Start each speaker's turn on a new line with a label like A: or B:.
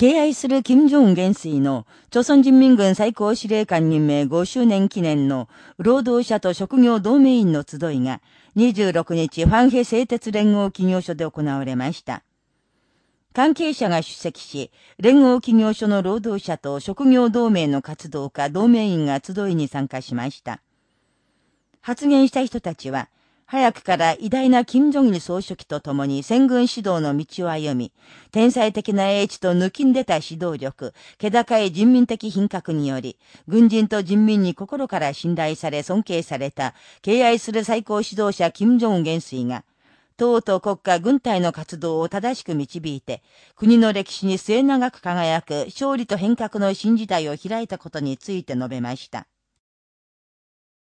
A: 敬愛する金正恩元帥の、朝鮮人民軍最高司令官任命5周年記念の労働者と職業同盟員の集いが26日ファンヘ製鉄連合企業所で行われました。関係者が出席し、連合企業所の労働者と職業同盟の活動家、同盟員が集いに参加しました。発言した人たちは、早くから偉大な金正日総書記と共に戦軍指導の道を歩み、天才的な英知と抜きんでた指導力、気高い人民的品格により、軍人と人民に心から信頼され尊敬された、敬愛する最高指導者金正恩元帥が、党と国家軍隊の活動を正しく導いて、国の歴史に末長く輝く勝利と変革の新時代を開いたことについて述べました。